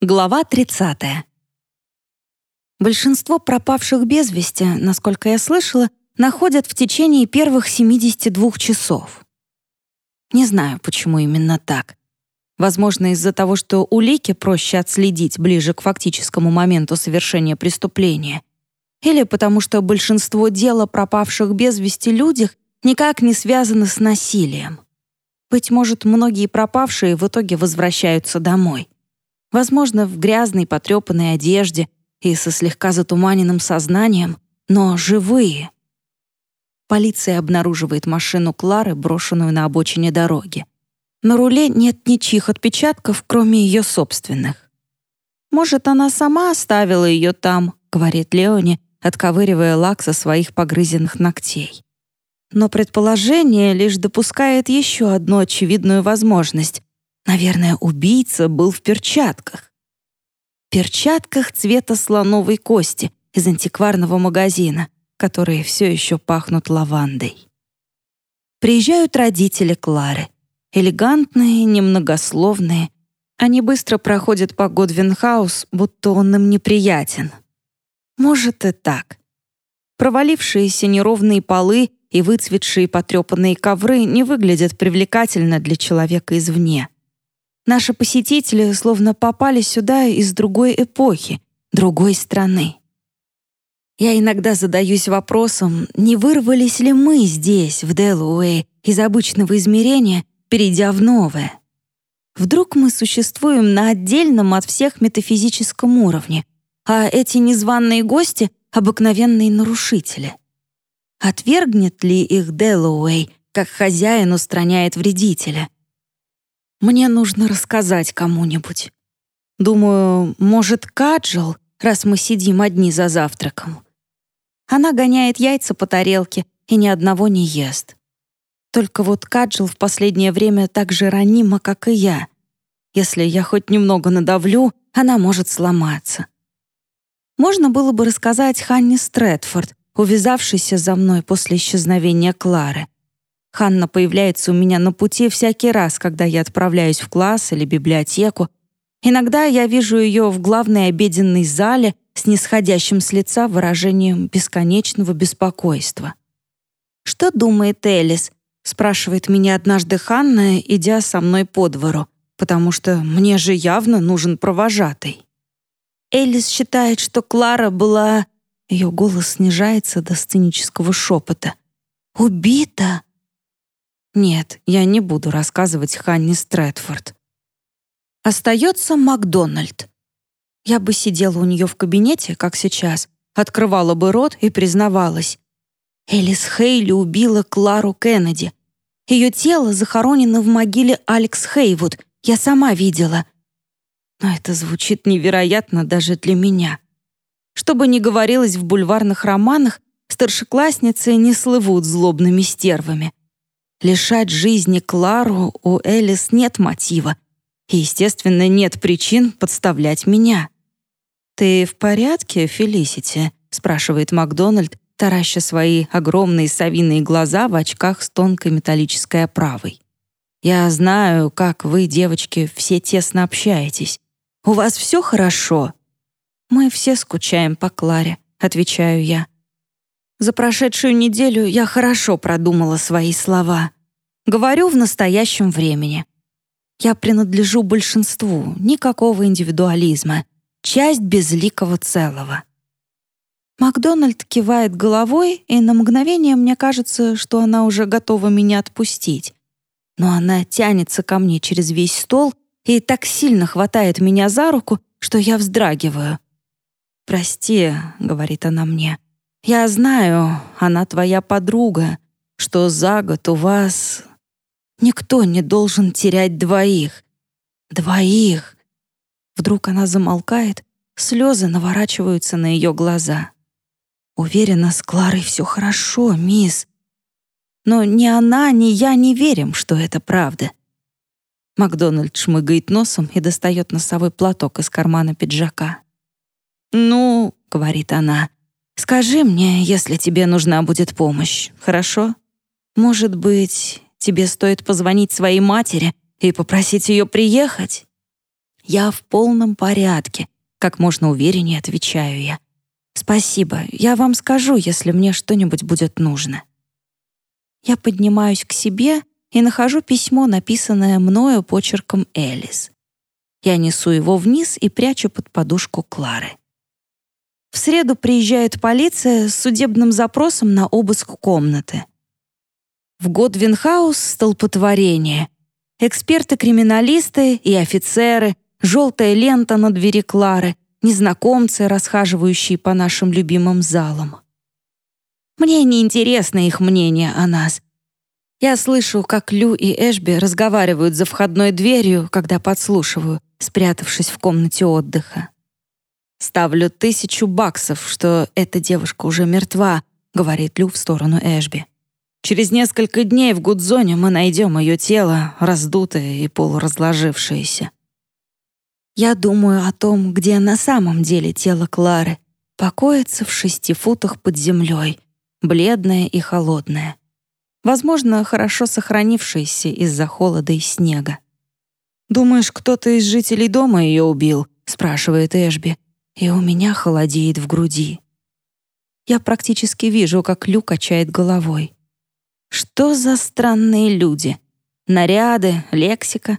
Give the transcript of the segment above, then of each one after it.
Глава 30. Большинство пропавших без вести, насколько я слышала, находят в течение первых 72 часов. Не знаю, почему именно так. Возможно, из-за того, что улики проще отследить ближе к фактическому моменту совершения преступления. Или потому что большинство дел о пропавших без вести людях никак не связано с насилием. Быть может, многие пропавшие в итоге возвращаются домой возможно, в грязной потрепанной одежде и со слегка затуманенным сознанием, но живые. Полиция обнаруживает машину Клары, брошенную на обочине дороги. На руле нет ничьих отпечатков, кроме ее собственных. «Может, она сама оставила ее там», — говорит Леони, отковыривая лак со своих погрызенных ногтей. Но предположение лишь допускает еще одну очевидную возможность. Наверное, убийца был в перчатках. В перчатках цвета слоновой кости из антикварного магазина, которые все еще пахнут лавандой. Приезжают родители Клары. Элегантные, немногословные. Они быстро проходят по Годвинхаус, будто он им неприятен. Может и так. Провалившиеся неровные полы и выцветшие потрепанные ковры не выглядят привлекательно для человека извне. Наши посетители словно попали сюда из другой эпохи, другой страны. Я иногда задаюсь вопросом, не вырвались ли мы здесь, в Делуэй, из обычного измерения, перейдя в новое. Вдруг мы существуем на отдельном от всех метафизическом уровне, а эти незваные гости — обыкновенные нарушители. Отвергнет ли их Делуэй, как хозяин устраняет вредителя — мне нужно рассказать кому-нибудь. Думаю, может, Каджал, раз мы сидим одни за завтраком. Она гоняет яйца по тарелке и ни одного не ест. Только вот Каджал в последнее время так же ранима, как и я. Если я хоть немного надавлю, она может сломаться. Можно было бы рассказать Ханне Стрэдфорд, увязавшейся за мной после исчезновения Клары. Ханна появляется у меня на пути всякий раз, когда я отправляюсь в класс или библиотеку. Иногда я вижу ее в главной обеденной зале с нисходящим с лица выражением бесконечного беспокойства. «Что думает Элис?» — спрашивает меня однажды Ханна, идя со мной по двору, потому что мне же явно нужен провожатый. Элис считает, что Клара была... Ее голос снижается до сценического шепота. «Убита!» Нет, я не буду рассказывать Ханни Стрэдфорд. Остается Макдональд. Я бы сидела у нее в кабинете, как сейчас, открывала бы рот и признавалась. Элис Хейли убила Клару Кеннеди. Ее тело захоронено в могиле Алекс Хейвуд. Я сама видела. Но это звучит невероятно даже для меня. Что бы ни говорилось в бульварных романах, старшеклассницы не слывут злобными стервами. Лишать жизни Клару у Элис нет мотива. И, естественно, нет причин подставлять меня. «Ты в порядке, Фелисити?» — спрашивает Макдональд, тараща свои огромные совиные глаза в очках с тонкой металлической оправой. «Я знаю, как вы, девочки, все тесно общаетесь. У вас все хорошо?» «Мы все скучаем по Кларе», — отвечаю я. За прошедшую неделю я хорошо продумала свои слова. Говорю в настоящем времени. Я принадлежу большинству, никакого индивидуализма, часть безликого целого. Макдональд кивает головой, и на мгновение мне кажется, что она уже готова меня отпустить. Но она тянется ко мне через весь стол и так сильно хватает меня за руку, что я вздрагиваю. «Прости», — говорит она мне, — я знаю, она твоя подруга, что за год у вас... Никто не должен терять двоих. Двоих. Вдруг она замолкает, слезы наворачиваются на ее глаза. Уверена, с Кларой все хорошо, мисс. Но ни она, ни я не верим, что это правда. Макдональд шмыгает носом и достает носовой платок из кармана пиджака. «Ну», — говорит она, Скажи мне, если тебе нужна будет помощь, хорошо? Может быть, тебе стоит позвонить своей матери и попросить ее приехать? «Я в полном порядке», — как можно увереннее отвечаю я. «Спасибо, я вам скажу, если мне что-нибудь будет нужно». Я поднимаюсь к себе и нахожу письмо, написанное мною почерком Элис. Я несу его вниз и прячу под подушку Клары. В среду приезжает полиция с судебным запросом на обыск комнаты. В Годвинхаус столпотворение. Эксперты-криминалисты и офицеры, желтая лента на двери Клары, незнакомцы, расхаживающие по нашим любимым залам. Мне не интересно их мнение о нас. Я слышу, как Лю и Эшби разговаривают за входной дверью, когда подслушиваю, спрятавшись в комнате отдыха. «Ставлю тысячу баксов, что эта девушка уже мертва», — говорит Лю в сторону Эшби. «Через несколько дней в Гудзоне мы найдем ее тело, раздутое и полуразложившееся». Я думаю о том, где на самом деле тело Клары покоится в шести футах под землей, бледное и холодное. Возможно, хорошо сохранившееся из-за холода и снега. «Думаешь, кто-то из жителей дома ее убил?» — спрашивает Эшби и у меня холодеет в груди. Я практически вижу, как Лю качает головой. Что за странные люди? Наряды, лексика.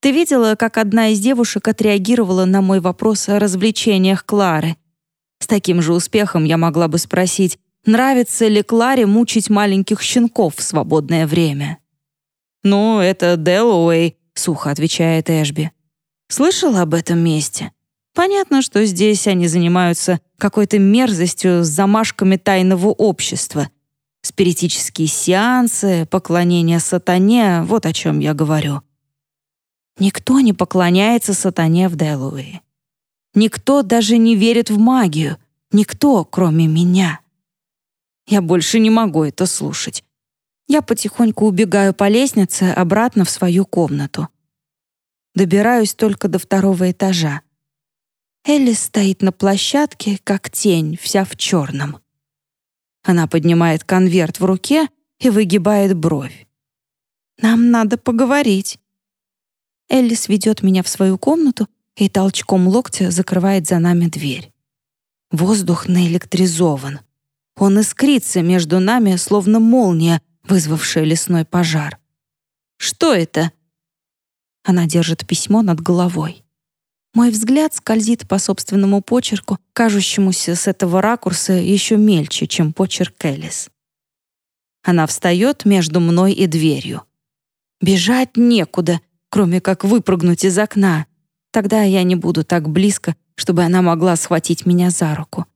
Ты видела, как одна из девушек отреагировала на мой вопрос о развлечениях Клары? С таким же успехом я могла бы спросить, нравится ли Кларе мучить маленьких щенков в свободное время. «Ну, это Дэллоуэй», — сухо отвечает Эшби. «Слышала об этом месте?» Понятно, что здесь они занимаются какой-то мерзостью с замашками тайного общества. Спиритические сеансы, поклонение сатане — вот о чем я говорю. Никто не поклоняется сатане в Дэллоуэе. Никто даже не верит в магию. Никто, кроме меня. Я больше не могу это слушать. Я потихоньку убегаю по лестнице обратно в свою комнату. Добираюсь только до второго этажа. Элли стоит на площадке, как тень, вся в черном. Она поднимает конверт в руке и выгибает бровь. «Нам надо поговорить». Эллис ведет меня в свою комнату и толчком локтя закрывает за нами дверь. Воздух наэлектризован. Он искрится между нами, словно молния, вызвавшая лесной пожар. «Что это?» Она держит письмо над головой. Мой взгляд скользит по собственному почерку, кажущемуся с этого ракурса еще мельче, чем почерк Элис. Она встает между мной и дверью. Бежать некуда, кроме как выпрыгнуть из окна. Тогда я не буду так близко, чтобы она могла схватить меня за руку.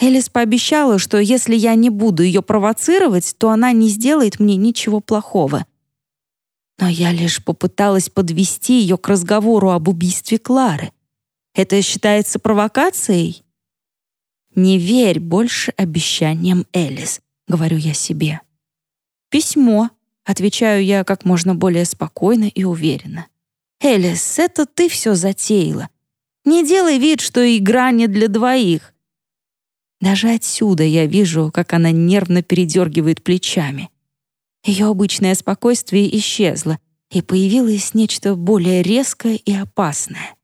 Элис пообещала, что если я не буду ее провоцировать, то она не сделает мне ничего плохого — но я лишь попыталась подвести ее к разговору об убийстве Клары. Это считается провокацией? «Не верь больше обещаниям Элис», — говорю я себе. «Письмо», — отвечаю я как можно более спокойно и уверенно. «Элис, это ты все затеяла. Не делай вид, что игра не для двоих». Даже отсюда я вижу, как она нервно передергивает плечами. Ее обычное спокойствие исчезло, и появилось нечто более резкое и опасное.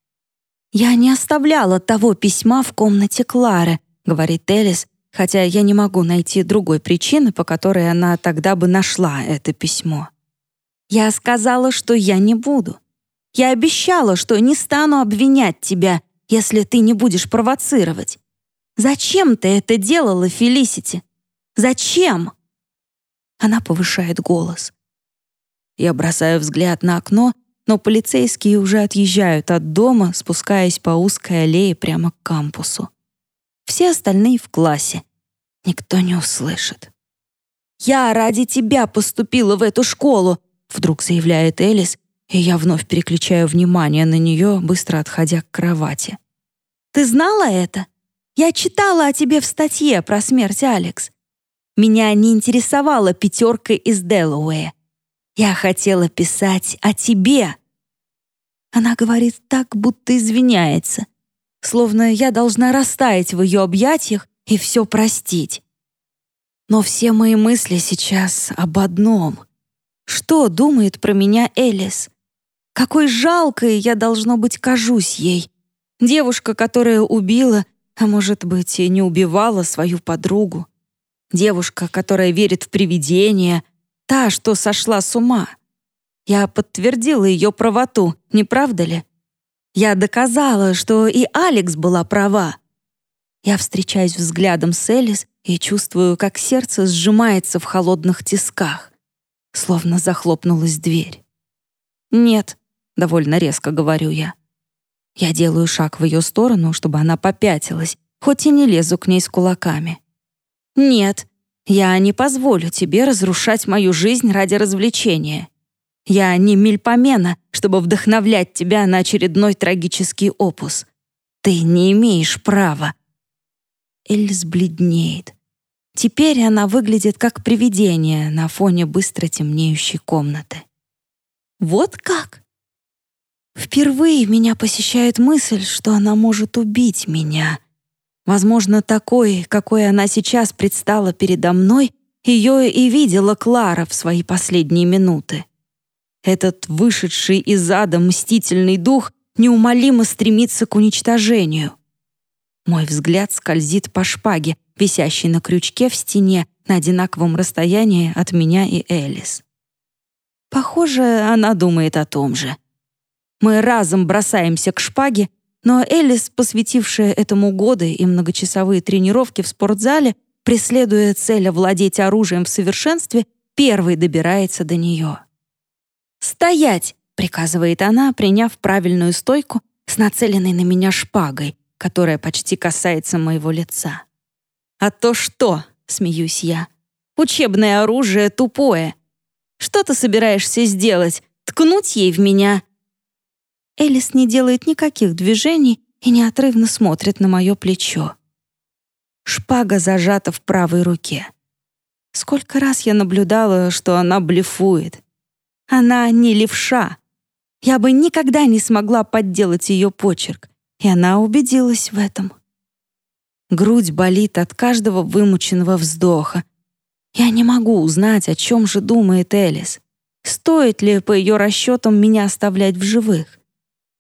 «Я не оставляла того письма в комнате Клары», — говорит Элис, хотя я не могу найти другой причины, по которой она тогда бы нашла это письмо. «Я сказала, что я не буду. Я обещала, что не стану обвинять тебя, если ты не будешь провоцировать. Зачем ты это делала, Фелисити? Зачем?» Она повышает голос. Я бросаю взгляд на окно, но полицейские уже отъезжают от дома, спускаясь по узкой аллее прямо к кампусу. Все остальные в классе. Никто не услышит. «Я ради тебя поступила в эту школу», вдруг заявляет Элис, и я вновь переключаю внимание на нее, быстро отходя к кровати. «Ты знала это? Я читала о тебе в статье про смерть Алекс. Меня не интересовала пятерка из Делауэя. Я хотела писать о тебе. Она говорит так, будто извиняется, словно я должна растаять в ее объятиях и все простить. Но все мои мысли сейчас об одном. Что думает про меня Элис? Какой жалкой я, должно быть, кажусь ей. Девушка, которая убила, а может быть, и не убивала свою подругу. Девушка, которая верит в привидения, та, что сошла с ума. Я подтвердила ее правоту, не правда ли? Я доказала, что и Алекс была права. Я встречаюсь взглядом с Элис и чувствую, как сердце сжимается в холодных тисках. Словно захлопнулась дверь. «Нет», — довольно резко говорю я. Я делаю шаг в ее сторону, чтобы она попятилась, хоть и не лезу к ней с кулаками. «Нет, я не позволю тебе разрушать мою жизнь ради развлечения. Я не мельпомена, чтобы вдохновлять тебя на очередной трагический опус. Ты не имеешь права». Эльс бледнеет. Теперь она выглядит как привидение на фоне быстро темнеющей комнаты. «Вот как?» Впервые меня посещает мысль, что она может убить меня. Возможно, такой, какой она сейчас предстала передо мной, ее и видела Клара в свои последние минуты. Этот вышедший из ада мстительный дух неумолимо стремится к уничтожению. Мой взгляд скользит по шпаге, висящей на крючке в стене на одинаковом расстоянии от меня и Элис. Похоже, она думает о том же. Мы разом бросаемся к шпаге, но Элис, посвятившая этому годы и многочасовые тренировки в спортзале, преследуя цель овладеть оружием в совершенстве, первой добирается до нее. «Стоять!» — приказывает она, приняв правильную стойку с нацеленной на меня шпагой, которая почти касается моего лица. «А то что?» — смеюсь я. «Учебное оружие тупое. Что ты собираешься сделать? Ткнуть ей в меня?» Элис не делает никаких движений и неотрывно смотрит на мое плечо. Шпага зажата в правой руке. Сколько раз я наблюдала, что она блефует. Она не левша. Я бы никогда не смогла подделать ее почерк, и она убедилась в этом. Грудь болит от каждого вымученного вздоха. Я не могу узнать, о чем же думает Элис. Стоит ли, по ее расчетам, меня оставлять в живых?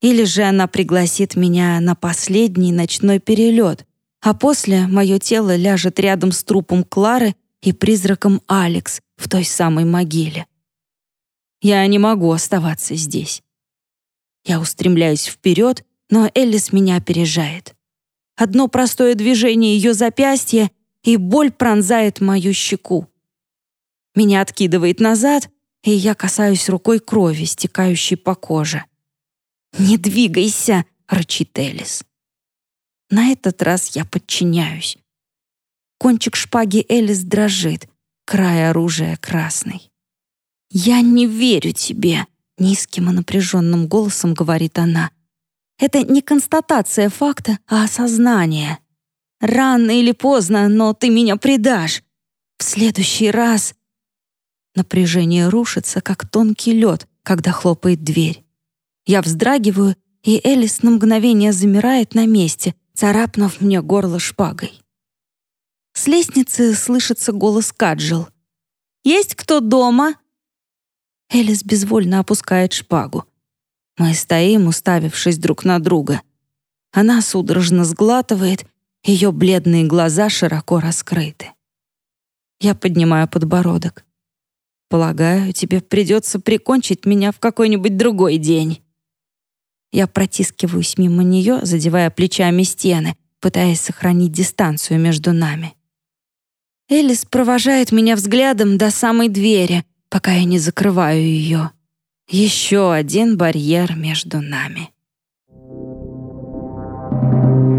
Или же она пригласит меня на последний ночной перелет, а после мое тело ляжет рядом с трупом Клары и призраком Алекс в той самой могиле. Я не могу оставаться здесь. Я устремляюсь вперед, но Эллис меня опережает. Одно простое движение ее запястья, и боль пронзает мою щеку. Меня откидывает назад, и я касаюсь рукой крови, стекающей по коже. «Не двигайся!» — рычит Элис. На этот раз я подчиняюсь. Кончик шпаги Элис дрожит, край оружия красный. «Я не верю тебе!» — низким и напряженным голосом говорит она. «Это не констатация факта, а осознание. Рано или поздно, но ты меня предашь. В следующий раз...» Напряжение рушится, как тонкий лед, когда хлопает дверь. Я вздрагиваю, и Элис на мгновение замирает на месте, царапнув мне горло шпагой. С лестницы слышится голос Каджил. «Есть кто дома?» Элис безвольно опускает шпагу. Мы стоим, уставившись друг на друга. Она судорожно сглатывает, ее бледные глаза широко раскрыты. Я поднимаю подбородок. Полагаю, тебе придется прикончить меня в какой-нибудь другой день. Я протискиваюсь мимо нее, задевая плечами стены, пытаясь сохранить дистанцию между нами. Элис провожает меня взглядом до самой двери, пока я не закрываю ее. Еще один барьер между нами. Thank you.